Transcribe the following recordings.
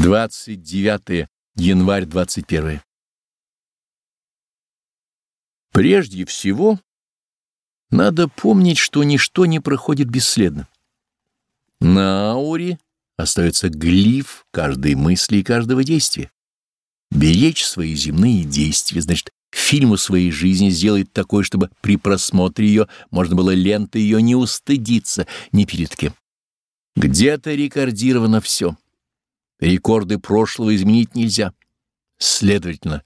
29 январь 21 Прежде всего, надо помнить, что ничто не проходит бесследно. На ауре остается глиф каждой мысли и каждого действия. Беречь свои земные действия, значит, фильму своей жизни сделать такой, чтобы при просмотре ее можно было лентой ее не устыдиться ни перед кем. Где-то рекордировано все. Рекорды прошлого изменить нельзя. Следовательно,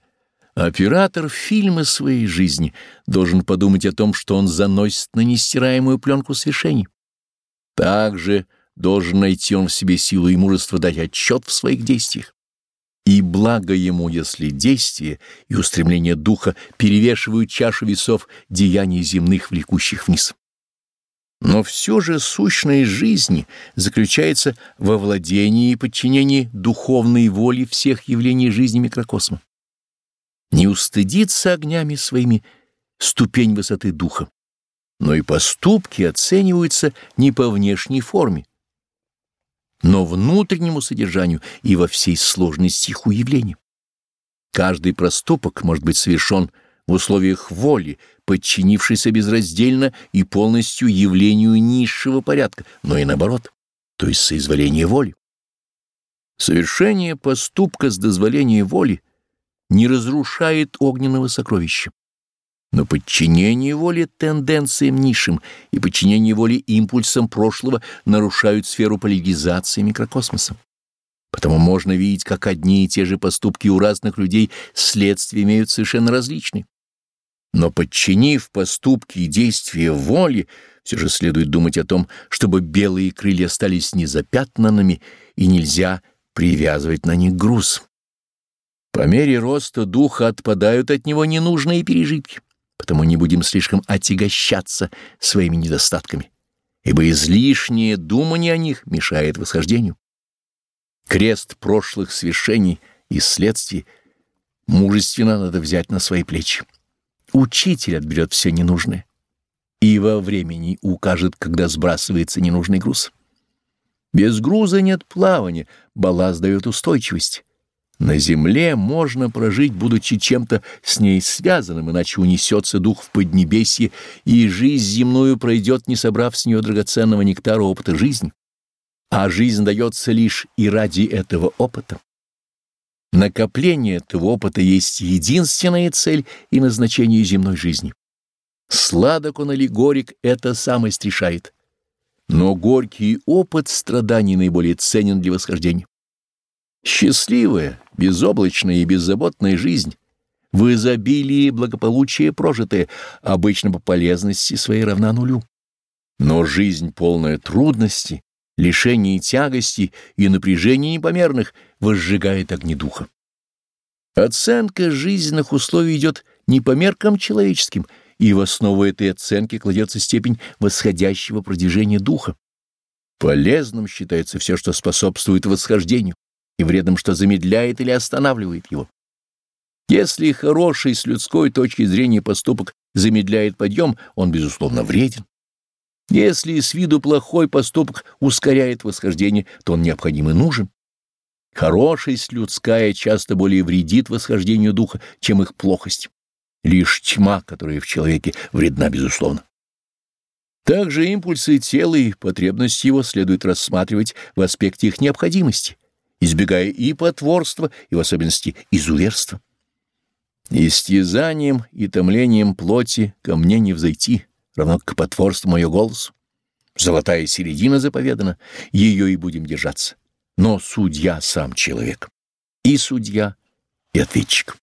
оператор фильма своей жизни должен подумать о том, что он заносит на нестираемую пленку свершений. Также должен найти он в себе силу и мужество дать отчет в своих действиях. И благо ему, если действия и устремления духа перевешивают чашу весов деяний земных, влекущих вниз. Но все же сущность жизни заключается во владении и подчинении духовной воли всех явлений жизни микрокосма. Не устыдиться огнями своими ступень высоты духа, но и поступки оцениваются не по внешней форме, но внутреннему содержанию и во всей сложности их уявления. Каждый проступок может быть совершен в условиях воли, подчинившейся безраздельно и полностью явлению низшего порядка, но и наоборот, то есть соизволение воли. Совершение поступка с дозволения воли не разрушает огненного сокровища, но подчинение воли тенденциям низшим и подчинение воли импульсам прошлого нарушают сферу поляризации микрокосмоса. Потому можно видеть, как одни и те же поступки у разных людей следствия имеют совершенно различные. Но подчинив поступки и действия воле, все же следует думать о том, чтобы белые крылья остались незапятнанными, и нельзя привязывать на них груз. По мере роста духа отпадают от него ненужные пережитки, потому не будем слишком отягощаться своими недостатками, ибо излишнее думание о них мешает восхождению. Крест прошлых свершений и следствий мужественно надо взять на свои плечи. Учитель отберет все ненужное и во времени укажет, когда сбрасывается ненужный груз. Без груза нет плавания, балласт дает устойчивость. На земле можно прожить, будучи чем-то с ней связанным, иначе унесется дух в поднебесье, и жизнь земную пройдет, не собрав с нее драгоценного нектара опыта жизни. А жизнь дается лишь и ради этого опыта. Накопление этого опыта есть единственная цель и назначение земной жизни. Сладок он или горек — это самость решает. Но горький опыт страданий наиболее ценен для восхождения. Счастливая, безоблачная и беззаботная жизнь в изобилии благополучия прожитая обычно по полезности своей равна нулю. Но жизнь, полная трудностей, лишений тягости и напряжений непомерных возжигает огни духа. Оценка жизненных условий идет не по меркам человеческим, и в основу этой оценки кладется степень восходящего продвижения духа. Полезным считается все, что способствует восхождению, и вредным, что замедляет или останавливает его. Если хороший с людской точки зрения поступок замедляет подъем, он, безусловно, вреден. Если с виду плохой поступок ускоряет восхождение, то он необходим и нужен. Хорошесть людская часто более вредит восхождению духа, чем их плохость. Лишь тьма, которая в человеке вредна, безусловно. Также импульсы тела и потребности его следует рассматривать в аспекте их необходимости, избегая и потворства, и в особенности изуверства. Истязанием и томлением плоти ко мне не взойти — равно как потворство мое голосу. Золотая середина заповедана, ее и будем держаться. Но судья сам человек. И судья, и ответчик.